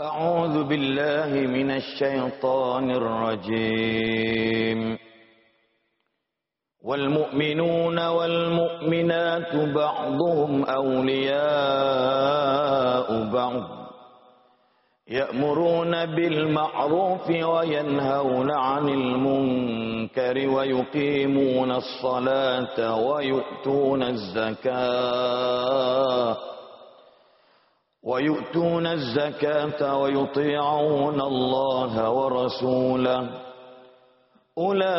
أعوذ بالله من الشيطان الرجيم. والمؤمنون والمؤمنات بعضهم أولياء بعض. يأمرون بالمعروف وينهون عن المنكر ويقيمون الصلاة ويؤتون الزكاة. ويؤتون الزكاة ويطيعون الله ورسوله. أولئك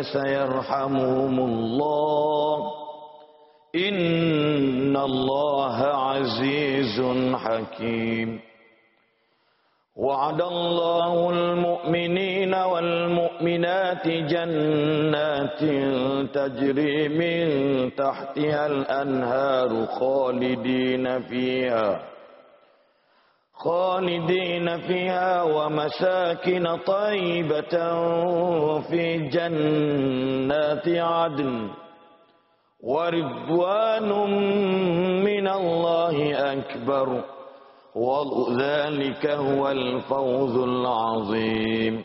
سيرحمهم الله. إن الله عزيز حكيم. وعد الله المؤمنين والمؤمنات جنات تجري من تحتها الأنهار خالدين فيها خالدين فيها ومساكن طيبة في جنات عدن ورضوان من الله أكبر وذلك هو الفوز العظيم.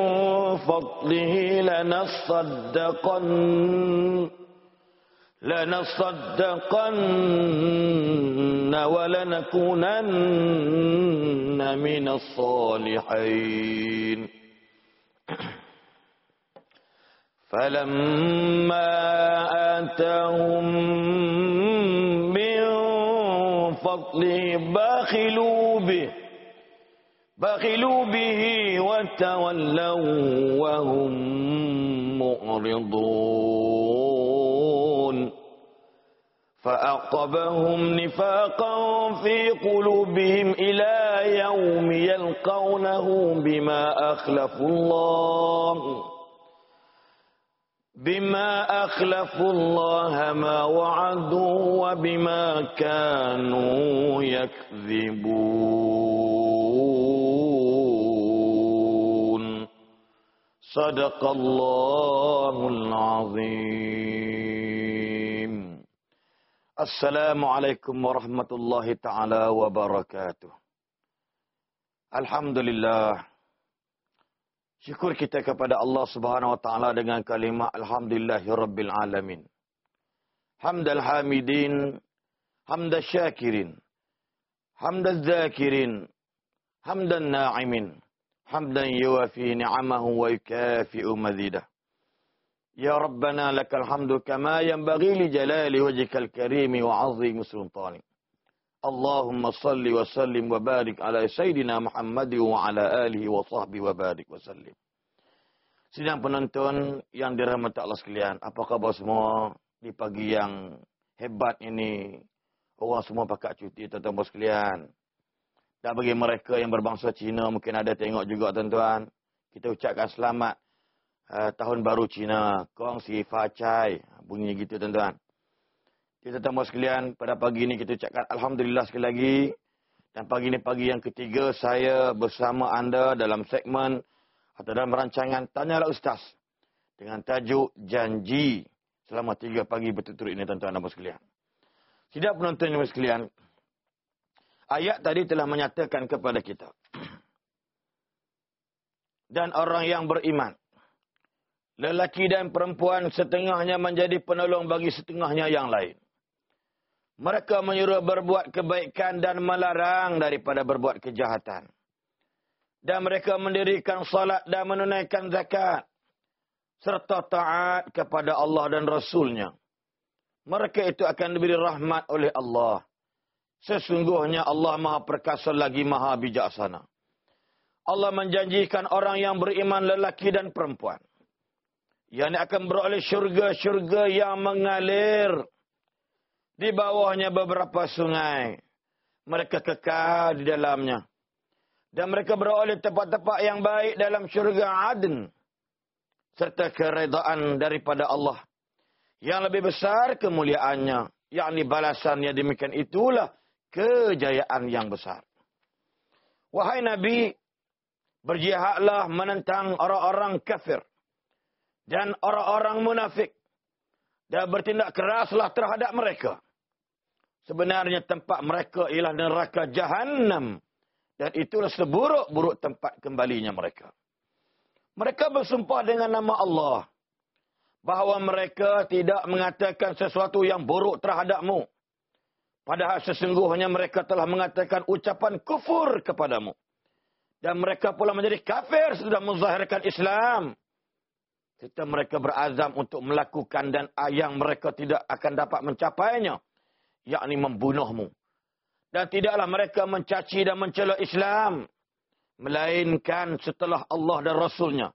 فضله لنصدقن لنصدقن ولنكونن من الصالحين. فلما آتاهم من فضله بخلوا به بخلوا به وتولوا وهم معرضون. فأعقبهم نفاقا في قلوبهم إلى يوم يلقونه بما أخلفوا الله. بما أخلفوا الله ما وعدوا وبما كانوا يكذبون. صدق الله العظيم السلام عليكم ورحمة الله تعالى وبركاته الحمد لله Syukur kita kepada Allah Subhanahu wa taala dengan kalimah alhamdulillahirabbil alamin. Hamdal hamidin, hamdal syakirin, hamdal zakirin, hamdan na'imin, hamdu kama yanbaghi li jalali wajhikal karimi wa 'azimi sultanik. Allahumma salli wa sallim wa barik ala Sayyidina Muhammad wa ala alihi wa sahbihi wa barik wa sallim. Sidang penonton yang dirahmati Allah sekalian, apa khabar semua di pagi yang hebat ini? Orang semua pakat cuti tuan-tuan sekalian. Dan bagi mereka yang berbangsa Cina, mungkin ada tengok juga tuan-tuan. Kita ucapkan selamat uh, tahun baru Cina. Kong si Fa Chai. Bunyi gitu tuan-tuan. Kita tambah sekalian, pada pagi ini kita ucapkan Alhamdulillah sekali lagi. Dan pagi ini pagi yang ketiga, saya bersama anda dalam segmen atau dalam rancangan Tanyalah Ustaz dengan tajuk Janji selama tiga pagi bertutur ini tuan-tuan dan sekalian. Tidak penonton yang sekalian, ayat tadi telah menyatakan kepada kita. Dan orang yang beriman, lelaki dan perempuan setengahnya menjadi penolong bagi setengahnya yang lain. Mereka menyuruh berbuat kebaikan dan melarang daripada berbuat kejahatan dan mereka mendirikan salat dan menunaikan zakat serta taat kepada Allah dan Rasulnya. Mereka itu akan diberi rahmat oleh Allah. Sesungguhnya Allah maha perkasa lagi maha bijaksana. Allah menjanjikan orang yang beriman lelaki dan perempuan. Yang akan beroleh syurga-syurga yang mengalir. Di bawahnya beberapa sungai. Mereka kekal di dalamnya dan mereka beroleh tempat-tempat yang baik dalam syurga Aden serta keredaan daripada Allah yang lebih besar kemuliaannya yang demikian itulah kejayaan yang besar wahai nabi berjihadlah menentang orang-orang kafir dan orang-orang munafik dan bertindak keraslah terhadap mereka sebenarnya tempat mereka ialah neraka jahanam dan itulah seburuk-buruk tempat kembalinya mereka. Mereka bersumpah dengan nama Allah. Bahawa mereka tidak mengatakan sesuatu yang buruk terhadapmu. Padahal sesungguhnya mereka telah mengatakan ucapan kufur kepadamu. Dan mereka pula menjadi kafir sudah menzahirkan Islam. Kita mereka berazam untuk melakukan dan yang mereka tidak akan dapat mencapainya. Yakni membunuhmu. Dan tidaklah mereka mencaci dan mencela Islam. Melainkan setelah Allah dan Rasulnya.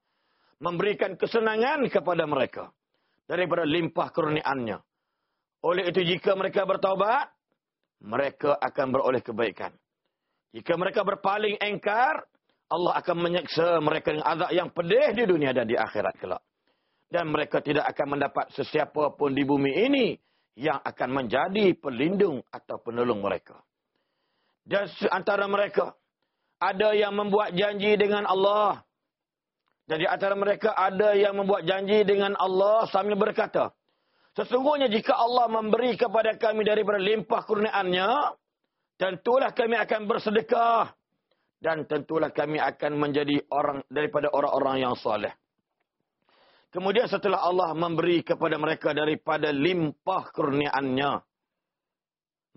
Memberikan kesenangan kepada mereka. Daripada limpah kurniannya. Oleh itu jika mereka bertaubat. Mereka akan beroleh kebaikan. Jika mereka berpaling engkar. Allah akan menyeksa mereka dengan azab yang pedih di dunia dan di akhirat kelak. Dan mereka tidak akan mendapat sesiapa pun di bumi ini. Yang akan menjadi pelindung atau penolong mereka. Dan antara mereka ada yang membuat janji dengan Allah. Dan di antara mereka ada yang membuat janji dengan Allah sambil berkata. Sesungguhnya jika Allah memberi kepada kami daripada limpah kurniaannya. Tentulah kami akan bersedekah. Dan tentulah kami akan menjadi orang daripada orang-orang yang soleh. Kemudian setelah Allah memberi kepada mereka daripada limpah kurniaannya.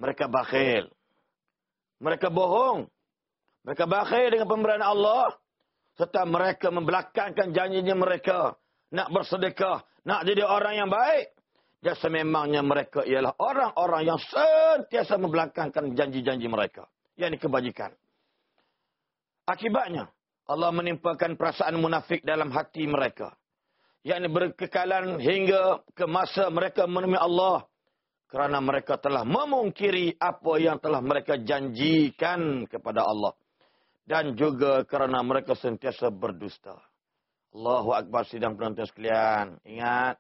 Mereka bakhil. Mereka bohong. Mereka bakhir dengan pemberian Allah. Serta mereka membelakangkan janjinya mereka. Nak bersedekah. Nak jadi orang yang baik. Dan sememangnya mereka ialah orang-orang yang sentiasa membelakangkan janji-janji mereka. Yang kebajikan. Akibatnya. Allah menimpakan perasaan munafik dalam hati mereka. Yang berkekalan hingga ke masa mereka menemui Allah kerana mereka telah memungkiri apa yang telah mereka janjikan kepada Allah dan juga kerana mereka sentiasa berdusta. Allahu akbar sidang penonton sekalian. Ingat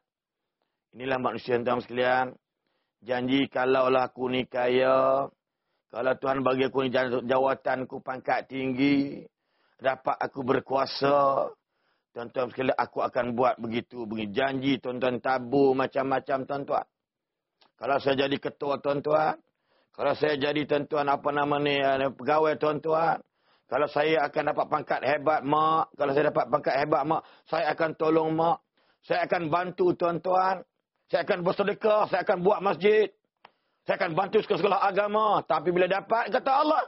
inilah manusia tuan sekalian. Janji kalaulah aku ni kaya, kalau Tuhan bagi aku ni jawatan ku pangkat tinggi, dapat aku berkuasa, tuan-tuan sekalian aku akan buat begitu, begitu janji tuan-tuan tabu macam-macam tuan-tuan. Kalau saya jadi ketua tuan-tuan. Kalau saya jadi tuan-tuan apa nama ni eh, pegawai tuan-tuan. Kalau saya akan dapat pangkat hebat mak. Kalau saya dapat pangkat hebat mak. Saya akan tolong mak. Saya akan bantu tuan-tuan. Saya akan bersedekah. Saya akan buat masjid. Saya akan bantu sekolah-sekolah agama. Tapi bila dapat kata Allah.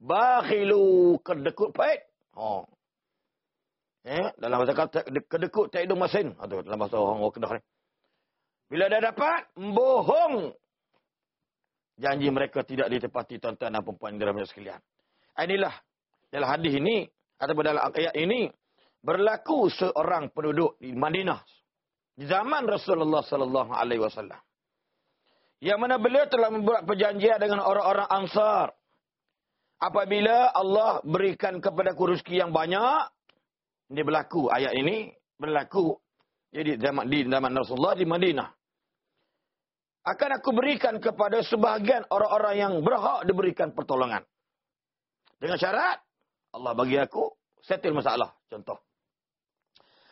Bakhilu kedekut pahit. Oh. Eh, dalam bahasa kata kedekut tak hidung masin. Aduh, dalam bahasa orang Kedah ni. Bila dah dapat, bohong. Janji mereka tidak ditepati tuan-tuan dan perempuan dalam sekalian. Inilah dalam hadis ini, ataupun dalam ayat ini, berlaku seorang penduduk di Madinah. Zaman Rasulullah sallallahu alaihi wasallam. Yang mana beliau telah membuat perjanjian dengan orang-orang Ansar. Apabila Allah berikan kepada rezeki yang banyak, ini berlaku ayat ini berlaku jadi zaman di zaman Rasulullah di Madinah akan aku berikan kepada sebahagian orang-orang yang berhak diberikan pertolongan. Dengan syarat, Allah bagi aku settle masalah. Contoh.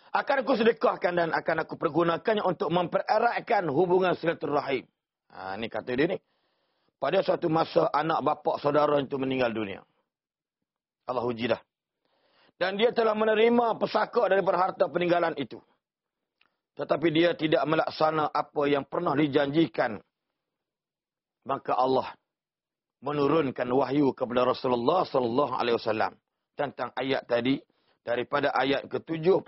Akan aku sedekahkan dan akan aku pergunakannya untuk mempereratkan hubungan silaturahim. Ha, ini kata dia ni. Pada suatu masa anak bapa saudara itu meninggal dunia. Allah uji dah. Dan dia telah menerima pesaka daripada harta peninggalan itu. Tetapi dia tidak melaksana apa yang pernah dijanjikan. Maka Allah menurunkan wahyu kepada Rasulullah sallallahu alaihi wasallam tentang ayat tadi daripada ayat ke-75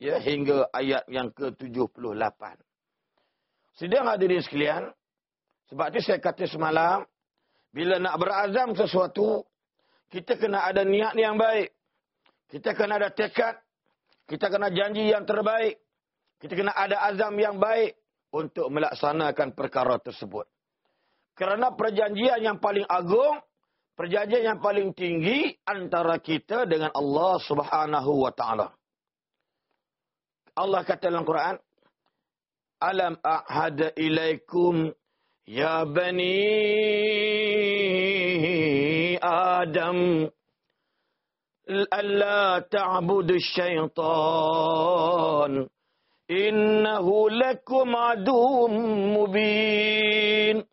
ya hingga ayat yang ke-78. Sidang hadirin sekalian, sebab itu saya kata semalam bila nak berazam sesuatu kita kena ada niat yang baik. Kita kena ada tekad, kita kena janji yang terbaik. Kita kena ada azam yang baik untuk melaksanakan perkara tersebut. Kerana perjanjian yang paling agung, perjanjian yang paling tinggi antara kita dengan Allah Subhanahu wa taala. Allah kata dalam Quran, "Alam a'had ilaikum ya bani Adam alla ta'budu syaitan." innahu lakum adum mubin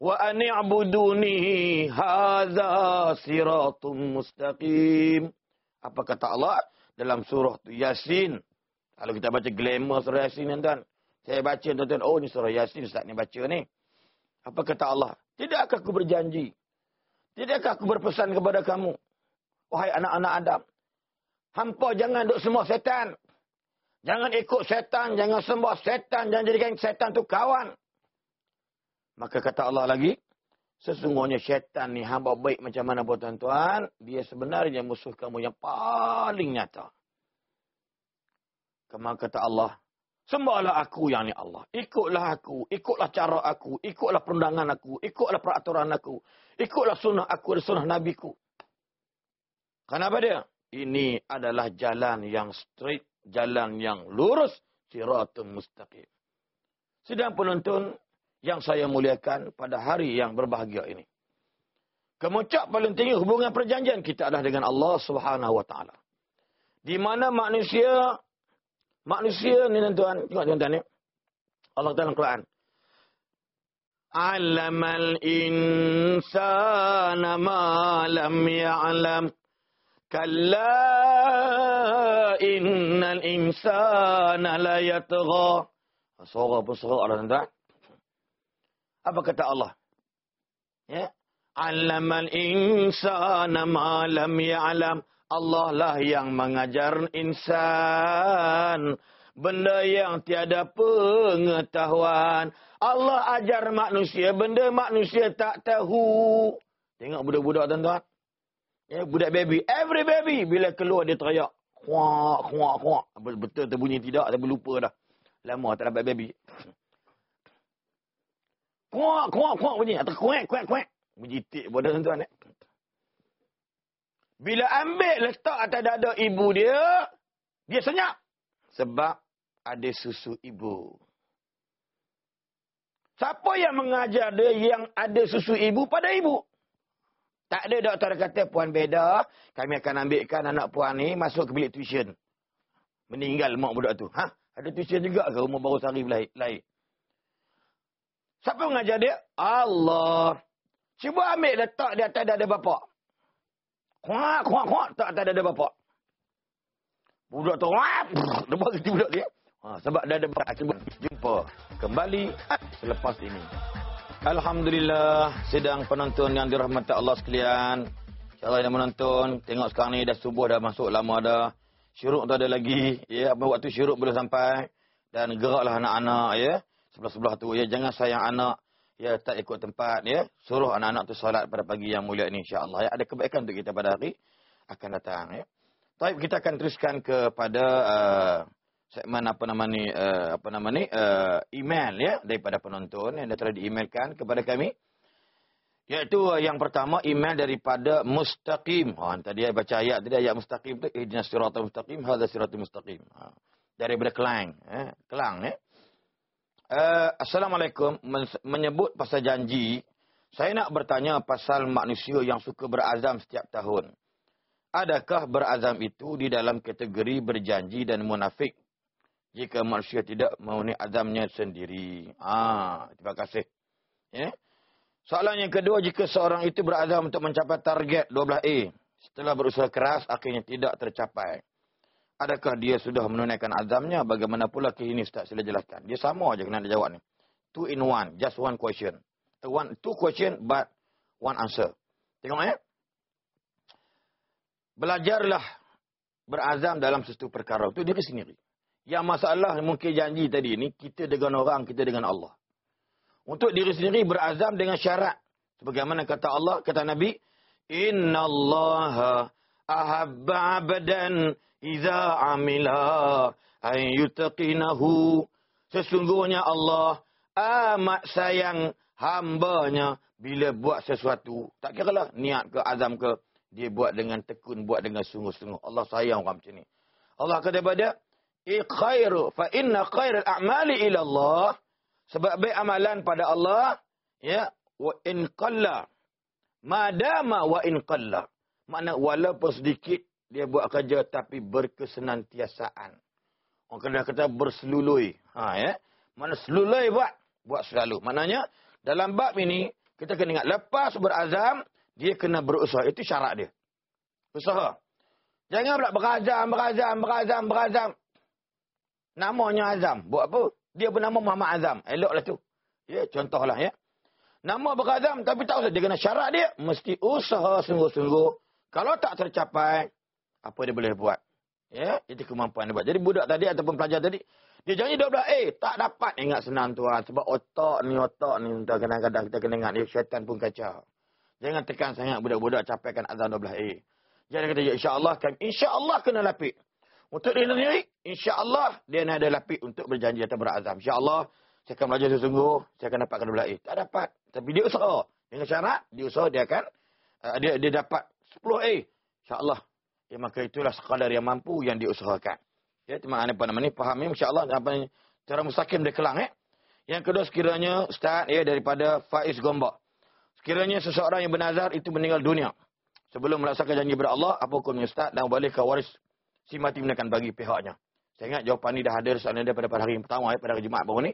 an i'buduni hadza siratum mustaqim. Apa kata Allah dalam surah Yasin? Kalau kita baca glamour surah Yasin tuan saya baca tuan-tuan. Oh ni surah Yasin ustaz ni baca ni. Apa kata Allah? Tidakkah aku berjanji? Tidakkah aku berpesan kepada kamu? Wahai anak-anak Adam. Hampa jangan duk semua setan. Jangan ikut setan, jangan sembah setan, jangan jadikan setan tu kawan. Maka kata Allah lagi, sesungguhnya setan ni hamba baik macam mana buat tuan-tuan, dia sebenarnya musuh kamu yang paling nyata. Kemana kata Allah, sembahlah aku yang ni Allah. Ikutlah aku, ikutlah cara aku, ikutlah perundangan aku, ikutlah peraturan aku, ikutlah sunnah aku dan sunnah nabiku. Kenapa dia? Ini adalah jalan yang straight jalan yang lurus siratun mustaqim. Sedang penonton yang saya muliakan pada hari yang berbahagia ini. Kemuncak paling tinggi hubungan perjanjian kita adalah dengan Allah Subhanahu wa taala. Di mana manusia manusia ni tuan tengok tuan-tuan ni. Allah dalam Quran. Alamal insana ma lam ya'lam. Kalla innal insana la yatgha. Suara pun serak ada tuan Apa kata Allah? Ya. Allamal insana lam ya'lam. Allah lah yang mengajar insan benda yang tiada pengetahuan. Allah ajar manusia benda manusia tak tahu. Tengok budak-budak tuan-tuan. Ya, budak baby. Every baby. Bila keluar dia teriak. Kuak, kuak, kuak. Betul terbunyi tidak. Tapi lupa dah. Lama tak dapat baby. Kuak, kuak, kuak bunyi. Atau kuak, kuak, kuak. Berjitik pada tuan-tuan. Eh. Bila ambil letak atas dada ibu dia. Dia senyap. Sebab ada susu ibu. Siapa yang mengajar dia yang ada susu ibu pada ibu? Tak ada doktor kata puan beda, kami akan ambilkan anak puan ni masuk ke bilik tuition. Meninggal mak budak tu. Ha? Ada tuition juga ke umur baru sehari lahir? Siapa mengajar dia? Allah. Cuba ambil letak di atas dada bapak. Kuak, kuak, kuak. Tak atas dada bapak. Budak tu. Lepas itu budak dia. Ha, sebab dada bapak. Cuba jumpa kembali selepas ini. Alhamdulillah sedang penonton yang dirahmati Allah sekalian. InsyaAllah yang menonton. Tengok sekarang ni dah subuh dah masuk lama dah. Syuruk tu ada lagi. Ya, waktu syuruk boleh sampai. Dan geraklah anak-anak ya. Sebelah-sebelah tu ya. Jangan sayang anak. Ya, tak ikut tempat ya. Suruh anak-anak tu salat pada pagi yang mulia ini insyaAllah. Ya, ada kebaikan untuk kita pada hari akan datang ya. Baik, kita akan teruskan kepada uh, segmen apa nama ni uh, apa nama ni uh, email ya daripada penonton yang telah diemailkan kepada kami iaitu uh, yang pertama email daripada mustaqim ha tadi saya baca ayat tadi ayat mustaqim tu ihdinas siratal mustaqim hadza siratul mustaqim ha daripada kelang eh kelang ya uh, assalamualaikum menyebut pasal janji saya nak bertanya pasal manusia yang suka berazam setiap tahun Adakah berazam itu di dalam kategori berjanji dan munafik? Jika manusia tidak memenuhi azamnya sendiri. Ah, terima kasih. Ya. Soalan yang kedua, jika seorang itu berazam untuk mencapai target 12A. Setelah berusaha keras, akhirnya tidak tercapai. Adakah dia sudah menunaikan azamnya? Bagaimana pula ke ini Ustaz? Sila jelaskan. Dia sama aja kena jawab ni. Two in one. Just one question. One, two question but one answer. Tengok ya. Belajarlah berazam dalam sesuatu perkara. Itu diri sendiri. Yang masalah mungkin janji tadi ni, kita dengan orang, kita dengan Allah. Untuk diri sendiri berazam dengan syarat. Sebagaimana kata Allah, kata Nabi, Inna Allah ahabba abadan iza amila ayyutaqinahu. Sesungguhnya Allah amat sayang hambanya bila buat sesuatu. Tak kira lah niat ke azam ke. Dia buat dengan tekun, buat dengan sungguh-sungguh. Allah sayang orang macam ni. Allah kata pada, khairu fa inna khairal a'mali ila Allah sebab baik amalan pada Allah, ya, wa in qalla. Madama wa in qalla. Makna walaupun sedikit dia buat kerja tapi berkesenantiasaan. Orang kena kata berselului. Ha, ya. Mana selului buat? Buat selalu. Maknanya, dalam bab ini, kita kena ingat, lepas berazam, dia kena berusaha. Itu syarat dia. Usaha. Jangan pula berazam, berazam, berazam, berazam. Namanya azam. Buat apa? Dia bernama Muhammad Azam. Eloklah tu. Ya, contohlah ya. Nama berazam tapi tak usah dia kena syarat dia mesti usaha sungguh-sungguh. Kalau tak tercapai apa dia boleh buat? Ya, itu kemampuan dia buat. Jadi budak tadi ataupun pelajar tadi dia janji dah belah eh tak dapat ingat senang tuan sebab otak ni otak ni kadang-kadang kita kena ingat dia syaitan pun kacau. Jangan tekan sangat budak-budak capaikan azan 12 A. Jadi kata ya insya-Allah kan insya-Allah kena lapik. Untuk dia sendiri, insya-Allah dia nak ada lapik untuk berjanji atau berazam. Insya-Allah saya akan belajar sesungguh, saya akan dapatkan dua eh, Tak dapat. Tapi dia usaha. Dengan syarat, dia usaha dia akan uh, dia dia dapat 10 A. Insya-Allah. Ya, maka itulah sekadar yang mampu yang diusahakan. Ya, teman apa nama ni faham ya insya-Allah cara mustaqim dia kelang eh. Yang kedua sekiranya ustaz ya daripada Faiz Gombak. Sekiranya seseorang yang bernazar itu meninggal dunia sebelum melaksanakan janji kepada Allah, apa hukumnya ustaz dan boleh ke waris si mati menekan bagi pihaknya. Saya ingat jawapan ni dah ada soalan dia pada hari yang pertama, ya, pada hari Jumaat baru ni.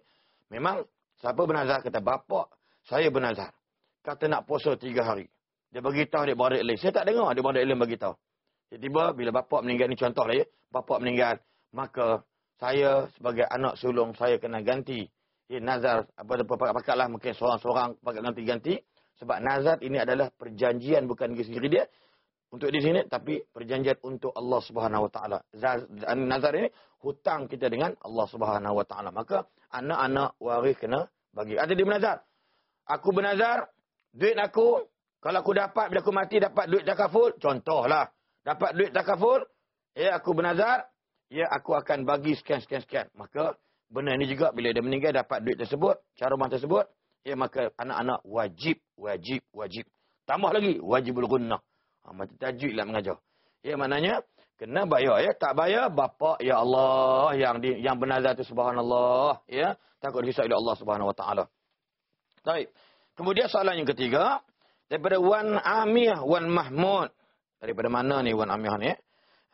Memang, siapa bernazar kata, bapa saya bernazar. Kata nak puasa tiga hari. Dia beritahu dia balik lain. Saya tak dengar dia balik lain beritahu. Tiba-tiba, bila bapa meninggal ni contoh lah ya. Bapa meninggal, maka saya sebagai anak sulung, saya kena ganti. Ya, nazar, apa-apa pakat lah. Mungkin seorang-seorang pakat ganti-ganti. Sebab nazar ini adalah perjanjian bukan diri sendiri dia untuk di sini tapi perjanjian untuk Allah Subhanahu Wa Taala. Nazar ini hutang kita dengan Allah Subhanahu Wa Taala. Maka anak-anak waris kena bagi. Ada dia bernazar. Aku bernazar, duit aku kalau aku dapat bila aku mati dapat duit takaful, contohlah. Dapat duit takaful, ya aku bernazar, ya aku akan bagi sekian sekian sekian. Maka benar ini juga bila dia meninggal dapat duit tersebut, cara rumah tersebut, ya maka anak-anak wajib, wajib, wajib. Tambah lagi wajibul gunnah. Ha, macam tajwid lah mengajar. Ya, maknanya, kena bayar. Ya. Tak bayar, bapa ya Allah, yang di, yang bernazar itu subhanallah. Ya. Takut dihisap oleh Allah subhanahu wa ta'ala. Baik. Kemudian soalan yang ketiga, daripada Wan Amiyah, Wan Mahmud. Daripada mana ni Wan Amiyah ni?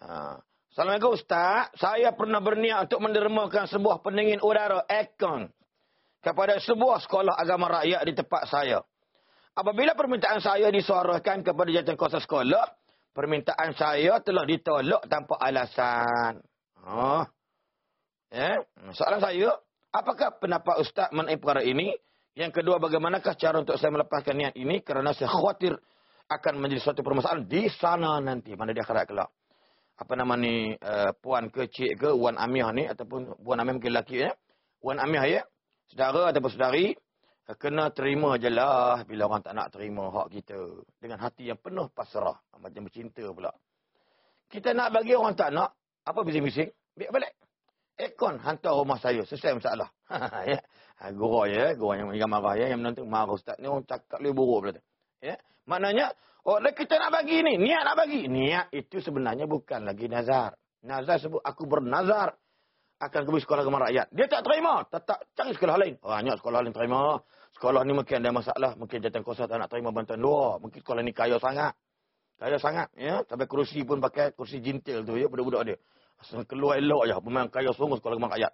Ha. Assalamualaikum Ustaz. Saya pernah berniat untuk mendermakan sebuah pendingin udara, aircon, kepada sebuah sekolah agama rakyat di tempat saya. Apabila permintaan saya disuarakan kepada jatuh kuasa sekolah, permintaan saya telah ditolak tanpa alasan. Oh. Ya. Soalan saya, apakah pendapat Ustaz mengenai perkara ini? Yang kedua, bagaimanakah cara untuk saya melepaskan niat ini? Kerana saya khawatir akan menjadi suatu permasalahan di sana nanti. Mana dia akhirat kelak. Apa nama ni, uh, puan ke cik ke, wan amiah ni, ataupun puan amiah mungkin lelaki ya. Wan amiah ya, saudara ataupun saudari, kena terima je lah bila orang tak nak terima hak kita. Dengan hati yang penuh pasrah. Macam bercinta pula. Kita nak bagi orang tak nak. Apa bising-bising? Biar balik. Ekon hantar rumah saya. Selesai masalah. ya. Ha, gurau ya. Gurau yang, yang marah ya. Yang menonton marah ustaz ni. Orang cakap lebih buruk pula tu. Ya. Maknanya. Oh kita nak bagi ni. Niat nak bagi. Niat itu sebenarnya bukan lagi nazar. Nazar sebut aku bernazar akan pergi sekolah agama rakyat. Dia tak terima. Tetap cari sekolah lain. Banyak sekolah lain terima. Sekolah ni mungkin ada masalah. Mungkin jatuh kuasa tak nak terima bantuan luar. Mungkin sekolah ni kaya sangat. Kaya sangat. Ya. Sampai kerusi pun pakai kerusi jintil tu. ya Budak-budak dia. Asal keluar elok je. Pemain kaya sungguh sekolah kemang ayat.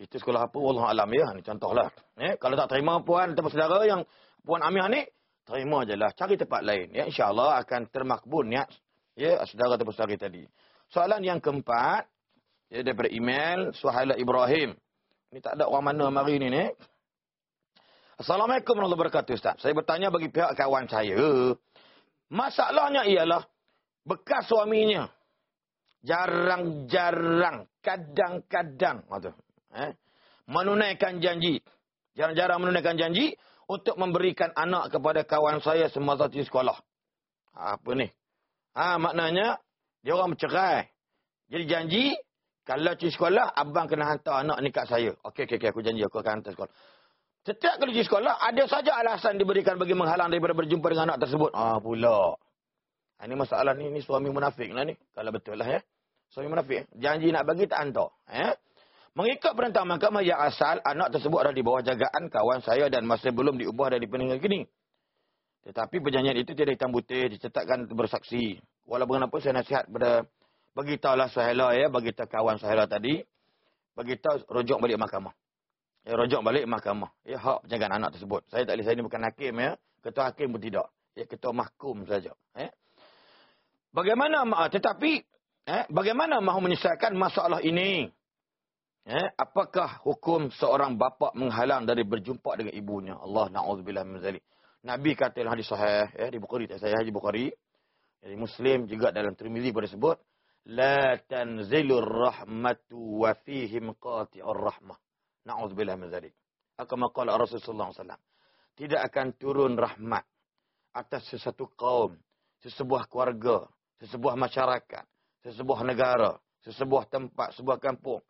Itu sekolah apa? Allah Alam ya. Ini contohlah. Ya. Kalau tak terima puan atau saudara yang puan Amir ni. Terima je lah. Cari tempat lain. Ya. InsyaAllah akan termakbul niat. Ya. Saudara atau saudari tadi. Soalan yang keempat. Ya. Daripada email. Suhaila Ibrahim. Ini tak ada orang mana hari ni ni. Assalamualaikum warahmatullahi wabarakatuh Ustaz. Saya bertanya bagi pihak kawan saya. Masalahnya ialah bekas suaminya. Jarang-jarang. Kadang-kadang. Eh, menunaikan janji. Jarang-jarang menunaikan janji. Untuk memberikan anak kepada kawan saya semasa di sekolah. Apa ni? Ha, maknanya. Dia orang bercerai. Jadi janji. Kalau di sekolah. Abang kena hantar anak ni kat saya. Okey, okey, okay, aku janji aku akan hantar sekolah. Setiap kali di sekolah, ada saja alasan diberikan bagi menghalang daripada berjumpa dengan anak tersebut. Ah pula. Ah, ini masalah ni, ni suami munafik lah ni. Kalau betul lah ya. Suami munafik. Janji nak bagi, tak hantar. Eh? Mengikut perintah mahkamah yang asal, anak tersebut ada di bawah jagaan kawan saya dan masih belum diubah dari peninggal kini. Tetapi perjanjian itu tidak hitam putih, dicetakkan bersaksi. Walaupun apa saya nasihat pada, beritahulah Suhaila ya, beritahu kawan Suhaila tadi, beritahu rujuk balik mahkamah. Ya, rojok balik mahkamah. Ya, hak penjagaan anak tersebut. Saya tak boleh, saya ni bukan hakim ya. Ketua hakim pun tidak. Ya, ketua mahkum saja. Ya. Bagaimana, tetapi, eh, bagaimana mahu menyelesaikan masalah ini? Eh, apakah hukum seorang bapa menghalang dari berjumpa dengan ibunya? Allah na'udzubillah min zalik. Nabi kata dalam hadis sahih, ya, di Bukhari, tak saya hadis Bukhari. Jadi Muslim juga dalam Tirmizi pada sebut, La tanzilur rahmatu wa fihim qati'ur rahmah. Na'udzubillah min zalik. Akama qala Rasulullah SAW. Tidak akan turun rahmat atas sesuatu kaum, sesebuah keluarga, sesebuah masyarakat, sesebuah negara, sesebuah tempat, sebuah kampung.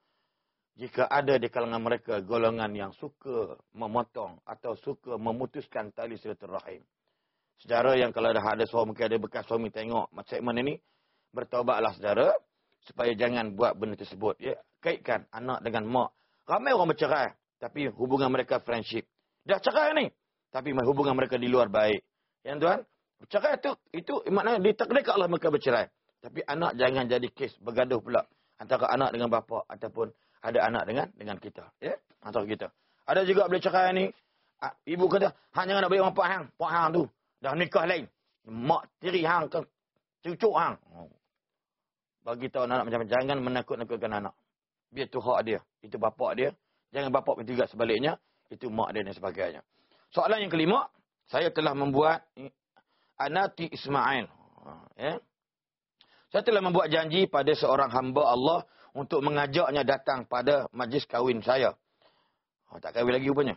Jika ada di kalangan mereka golongan yang suka memotong atau suka memutuskan tali silaturahim. Saudara yang kalau dah ada suami, mungkin ada bekas suami tengok segmen ini, bertaubatlah saudara supaya jangan buat benda tersebut. Ya, kaitkan anak dengan mak Ramai orang bercerai. Tapi hubungan mereka friendship. Dah cerai ni. Tapi hubungan mereka di luar baik. Yang tuan, bercerai tu, itu maknanya ditakdirkan Allah mereka bercerai. Tapi anak jangan jadi kes bergaduh pula. Antara anak dengan bapa ataupun ada anak dengan dengan kita. Ya? Antara kita. Ada juga boleh cerai ni. Ibu kata, hang jangan nak balik orang pak hang. Pak hang tu. Dah nikah lain. Mak tiri hang ke cucuk hang. Bagi tahu anak macam jangan menakut-nakutkan anak. Biar tu hak dia. Itu bapak dia. Jangan bapak pun juga sebaliknya. Itu mak dia dan sebagainya. Soalan yang kelima. Saya telah membuat Anati Ismail. Ha, ya. Saya telah membuat janji pada seorang hamba Allah untuk mengajaknya datang pada majlis kahwin saya. Oh, tak kahwin lagi rupanya.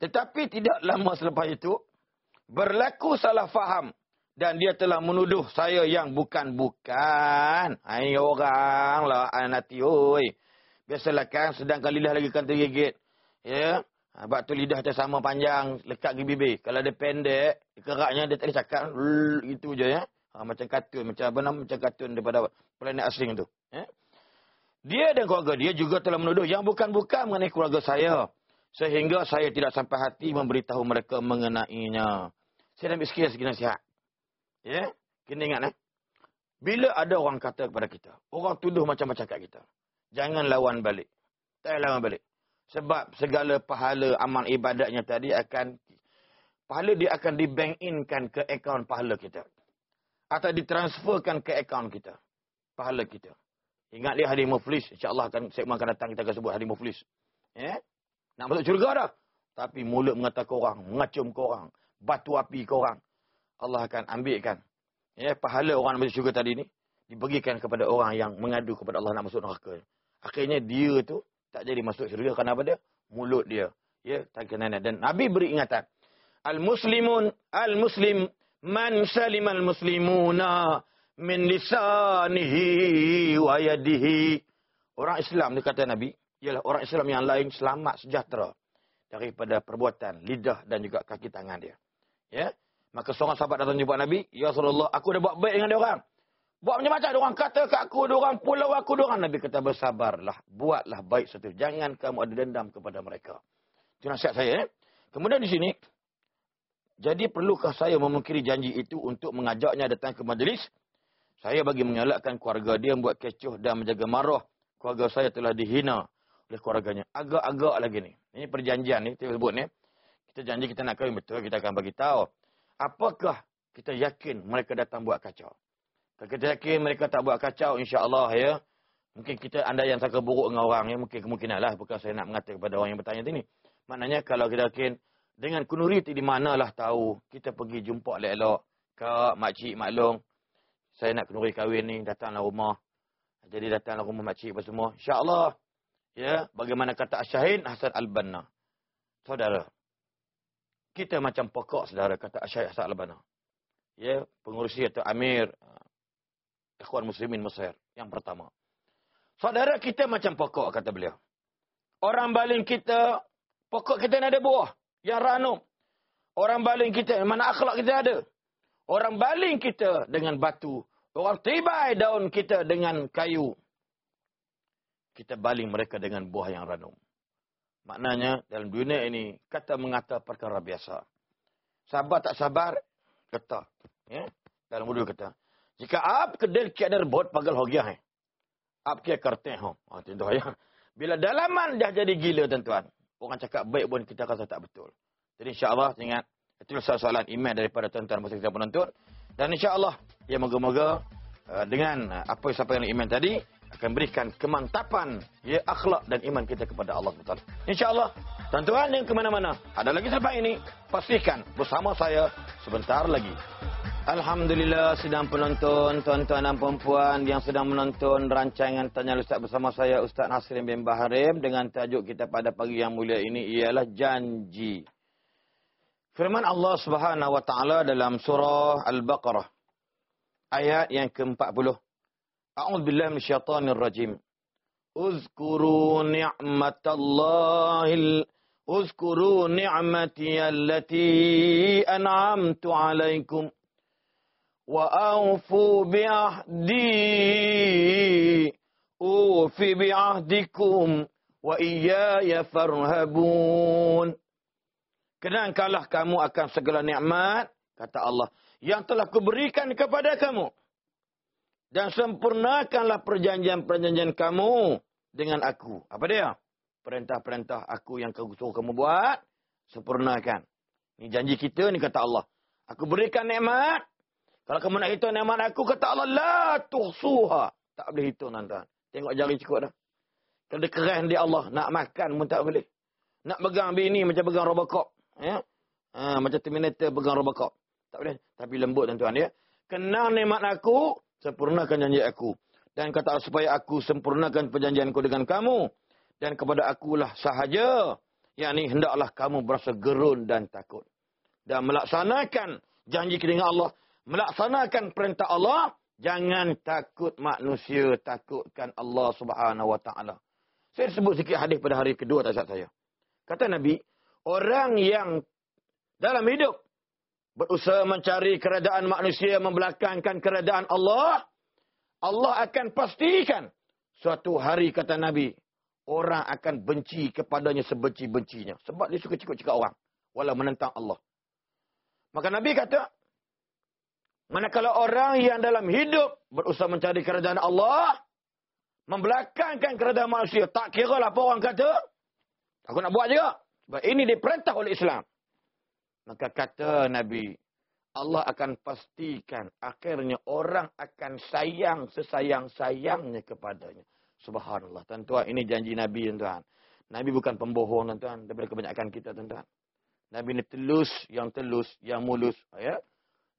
Tetapi tidak lama selepas itu, berlaku salah faham dan dia telah menuduh saya yang bukan-bukan. Hai orang lah anati oi. Biasalah kan sedangkan lidah lagi kan tergigit. Ya. Sebab tu lidah dia sama panjang lekat ke bibir. Kalau dia pendek, keraknya dia tak boleh cakap. Itu je ya. Ha, macam kartun, macam apa nama macam kartun daripada planet asing tu. Ya. Dia dan keluarga dia juga telah menuduh yang bukan-bukan mengenai keluarga saya. Sehingga saya tidak sampai hati memberitahu mereka mengenainya. Saya ambil sikit segi nasihat. Ya, kena ingat eh. Bila ada orang kata kepada kita, orang tuduh macam-macam kat kita. Jangan lawan balik. Tak lawan balik. Sebab segala pahala amal ibadatnya tadi akan pahala dia akan di bank inkan ke akaun pahala kita. Atau ditransferkan ke akaun kita. Pahala kita. Ingat dia hadis muflis. InsyaAllah akan segmen akan datang kita akan sebut hadis muflis. Ya? Nak masuk syurga dah. Tapi mulut mengatakan orang, mengacum korang, batu api korang. Allah akan ambilkan. Ya, pahala orang masuk syurga tadi ni dibagikan kepada orang yang mengadu kepada Allah nak masuk neraka. Akhirnya dia tu tak jadi masuk syurga kerana apa dia? Mulut dia. Ya, tak kena dan Nabi beri ingatan. Al-muslimun al-muslim man salim al-muslimuna min lisanihi wa yadihi. Orang Islam dia kata Nabi, ialah orang Islam yang lain selamat sejahtera daripada perbuatan lidah dan juga kaki tangan dia. Ya. Maka seorang sahabat datang jumpa Nabi, Ya Rasulullah, aku dah buat baik dengan dia orang. Buat macam-macam, dia orang kata kat aku, dia orang pulau aku, dia orang. Nabi kata, bersabarlah, buatlah baik satu. Jangan kamu ada dendam kepada mereka. Itu nasihat saya. Eh? Kemudian di sini, Jadi perlukah saya memungkiri janji itu untuk mengajaknya datang ke majlis? Saya bagi mengelakkan keluarga dia membuat kecoh dan menjaga marah. Keluarga saya telah dihina oleh keluarganya. Agak-agak lagi ni. Ini perjanjian ni, kita sebut ni. Kita janji kita nak kahwin betul, kita akan bagi tahu. Apakah kita yakin mereka datang buat kacau? Kalau kita yakin mereka tak buat kacau, insya-Allah ya. Mungkin kita anda yang sangka buruk dengan orang ya, mungkin kemungkinan lah bukan saya nak mengatakan kepada orang yang bertanya ini. Maknanya kalau kita yakin dengan kunuri di manalah tahu kita pergi jumpa elok-elok ke makcik maklong. Saya nak kunuri kahwin ni, datanglah rumah. Jadi datanglah rumah makcik apa semua. Insya-Allah ya, bagaimana kata Asyahin Hasan Al-Banna. Saudara, kita macam pokok saudara kata Asyahin Hasan Al-Banna. Ya, pengurusi atau amir ikhwan muslimin Mesir. Yang pertama. Saudara kita macam pokok, kata beliau. Orang baling kita, pokok kita ada buah. Yang ranum. Orang baling kita, mana akhlak kita ada. Orang baling kita dengan batu. Orang tibai daun kita dengan kayu. Kita baling mereka dengan buah yang ranum. Maknanya, dalam dunia ini, kata mengata perkara biasa. Sabar tak sabar, kata. Ya? Dalam mudah kata. Jika ap kedel kiadar bot pagal hogia hai. Ap kia karte ho. Ha tentu ya. Bila dalaman dah jadi gila tuan-tuan. Orang cakap baik pun kita rasa tak betul. Jadi insya-Allah ingat itu soalan email daripada tuan-tuan masa kita penonton dan insya-Allah ya moga-moga uh, dengan uh, apa yang sampaikan email tadi akan berikan kemantapan ya akhlak dan iman kita kepada Allah Taala. Insya-Allah tuan-tuan yang ke mana-mana ada lagi sampai ini pastikan bersama saya sebentar lagi. Alhamdulillah sedang penonton, tuan-tuan dan perempuan yang sedang menonton rancangan Tanya Ustaz bersama saya Ustaz Nasrin bin Baharim dengan tajuk kita pada pagi yang mulia ini ialah janji. Firman Allah Subhanahu wa taala dalam surah Al-Baqarah ayat yang ke-40. A'udzu billahi minasyaitonir rajim. Uzkuru ni'matallahi Uzkuru ni'mati allati an'amtu 'alaikum. وأوفوا بعهدي أوف بعهدكم وإياي فارهبون Kenangkanlah kamu akan segala nikmat, kata Allah, yang telah kuberikan kepada kamu. Dan sempurnakanlah perjanjian-perjanjian kamu dengan aku. Apa dia? Perintah-perintah aku yang kau suruh kamu buat, sempurnakan. Ini janji kita, ni kata Allah. Aku berikan nikmat, kalau kamu nak hitung nikmat aku, kata Allah, la tuhsuha. Tak boleh hitung, tuan-tuan. Tengok jari cukup dah. Kalau dia di Allah, nak makan pun tak boleh. Nak pegang bini macam pegang Robocop. Ya? Ha, macam Terminator pegang Robocop. Tak boleh. Tapi lembut, tuan-tuan. Ya? Kenal nikmat aku, sempurnakan janji aku. Dan kata supaya aku sempurnakan perjanjianku dengan kamu. Dan kepada akulah sahaja. Yang ini hendaklah kamu berasa gerun dan takut. Dan melaksanakan janji dengan Allah melaksanakan perintah Allah, jangan takut manusia, takutkan Allah Subhanahu wa taala. Saya sebut sikit hadis pada hari kedua tak saya. Kata Nabi, orang yang dalam hidup berusaha mencari keredaan manusia membelakangkan keredaan Allah, Allah akan pastikan suatu hari kata Nabi, orang akan benci kepadanya sebenci-bencinya sebab dia suka cikuk-cikuk orang walau menentang Allah. Maka Nabi kata, Manakala orang yang dalam hidup berusaha mencari kerajaan Allah, membelakangkan kerajaan manusia, tak kira lah apa orang kata, aku nak buat juga. Sebab ini diperintah oleh Islam. Maka kata Nabi, Allah akan pastikan akhirnya orang akan sayang sesayang-sayangnya kepadanya. Subhanallah. Tuan-tuan, ini janji Nabi, tuan-tuan. Nabi bukan pembohong, tuan-tuan. Daripada kebanyakan kita, tuan-tuan. Nabi ini telus, yang telus, yang mulus. Ya?